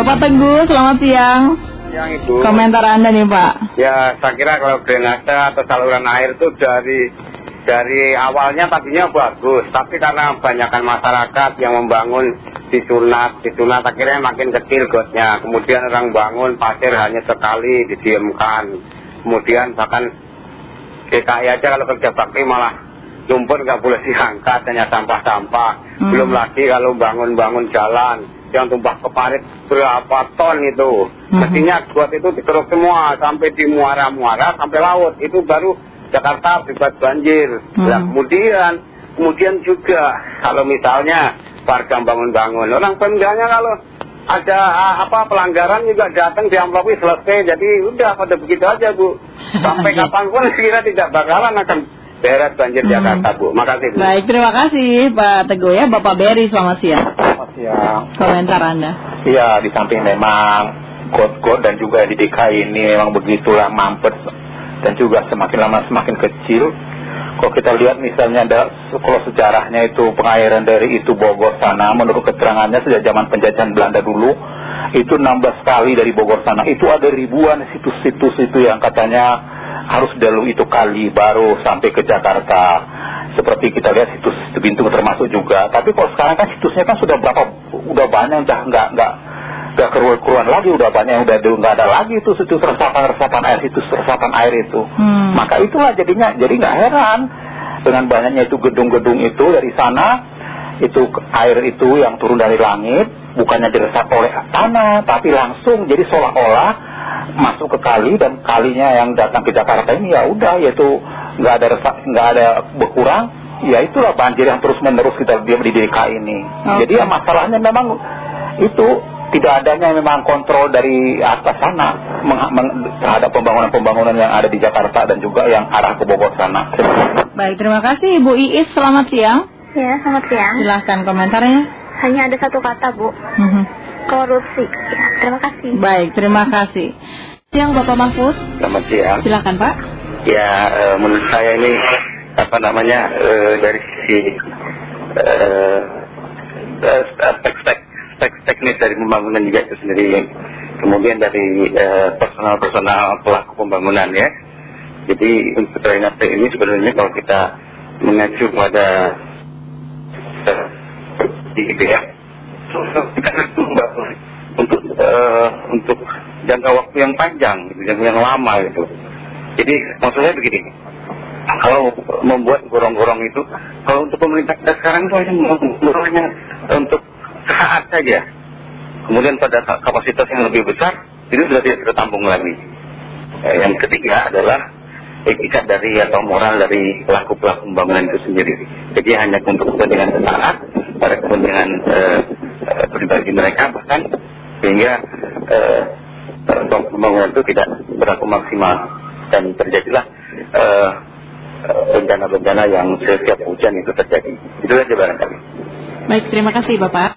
Bapak Teguh, selamat siang. Yang itu. Komentar Anda nih Pak. Ya, saya kira kalau drainase atau saluran air itu dari dari awalnya tadinya bagus, tapi karena banyakkan masyarakat yang membangun disunat, disunat akhirnya makin kecil gotnya. Kemudian orang bangun pasir hanya sekali didiamkan. Kemudian bahkan DKI aja kalau kerja bakti malah lumpur nggak boleh diangkat, hanya sampah-sampah. Hmm. Belum lagi kalau bangun-bangun jalan yang tumpah ke parit berapa ton itu. Hmm. Mestinya got itu dikeruk semua sampai di muara-muara sampai laut. Itu baru Jakarta bebas banjir. Hmm. Nah, kemudian kemudian juga kalau misalnya warga bangun-bangun, orang pemdanya kalau ada apa pelanggaran juga datang diamplopi selesai. Jadi udah pada begitu aja Bu. Sampai kapan pun kira tidak bakalan akan beres banjir Hmm. Jakarta Bu. Makasih Bu. Baik, terima kasih Pak Teguh ya. Bapak Berry, selamat siang. Siang. Komentar Anda. Iya, di samping memang got-got dan juga di DKI ini memang begitulah mampet dan juga semakin lama semakin kecil. Kalau kita lihat misalnya ada kalau sejarahnya itu pengairan dari itu Bogor sana menurut keterangannya sejak zaman penjajahan Belanda dulu itu 16 kali dari Bogor sana itu ada ribuan situs-situs itu yang katanya harus dalu itu kali baru sampai ke Jakarta seperti kita lihat situs situ Bintung termasuk juga. Tapi kalau sekarang kan situsnya kan sudah berapa udah banyak udah nggak nggak nggak keruan-keruan lagi. Udah banyak yang udah nggak ada lagi itu situs resapan resapan air situs resapan air itu. Hmm. maka itulah jadinya jadi nggak heran dengan banyaknya itu gedung-gedung itu dari sana. Itu air itu yang turun dari langit bukannya diresap oleh tanah tapi langsung jadi seolah-olah masuk ke kali dan kalinya yang datang ke Jakarta ini ya udah yaitu nggak ada resak nggak ada berkurang ya itulah banjir yang terus menerus kita diam di DKI ini Oke. jadi ya masalahnya memang itu tidak adanya memang kontrol dari atas sana meng- meng- terhadap pembangunan-pembangunan yang ada di Jakarta dan juga yang arah ke Bogor sana. Baik, terima kasih Ibu Iis, selamat siang. Ya, selamat siang. Silahkan komentarnya. Hanya ada satu kata, Bu. Mhm. Korupsi. Ya, terima kasih. Baik, terima kasih. Siang Bapak Mahfud, Selamat siang. silahkan Pak. Ya, eh, menurut saya ini apa namanya eh, dari sisi eh, aspek tek- tek- teknis dari pembangunan juga itu sendiri. Kemudian dari personal-personal pelaku pembangunan ya. Jadi untuk drainase ini sebenarnya kalau kita mengacu pada eh, gitu ya. Itu membangun untuk untuk jangka waktu yang panjang, jangka yang lama gitu. Jadi maksudnya begini, kalau membuat gorong-gorong itu, kalau untuk pemerintah kita sekarang itu hanya gorongnya untuk sesaat saja. Kemudian pada kapasitas yang lebih besar, itu sudah tidak tertampung lagi. Eh, yang ketiga adalah etikat dari atau moral dari pelaku-pelaku pembangunan itu sendiri. Jadi hanya untuk kepentingan sesaat, pada kepentingan eh, eh, pribadi mereka bahkan sehingga eh, eh, pembangunan itu tidak berlaku maksimal dan terjadilah eh, eh, bencana-bencana yang setiap hujan itu terjadi. Itu saja barangkali. Baik, terima kasih Bapak.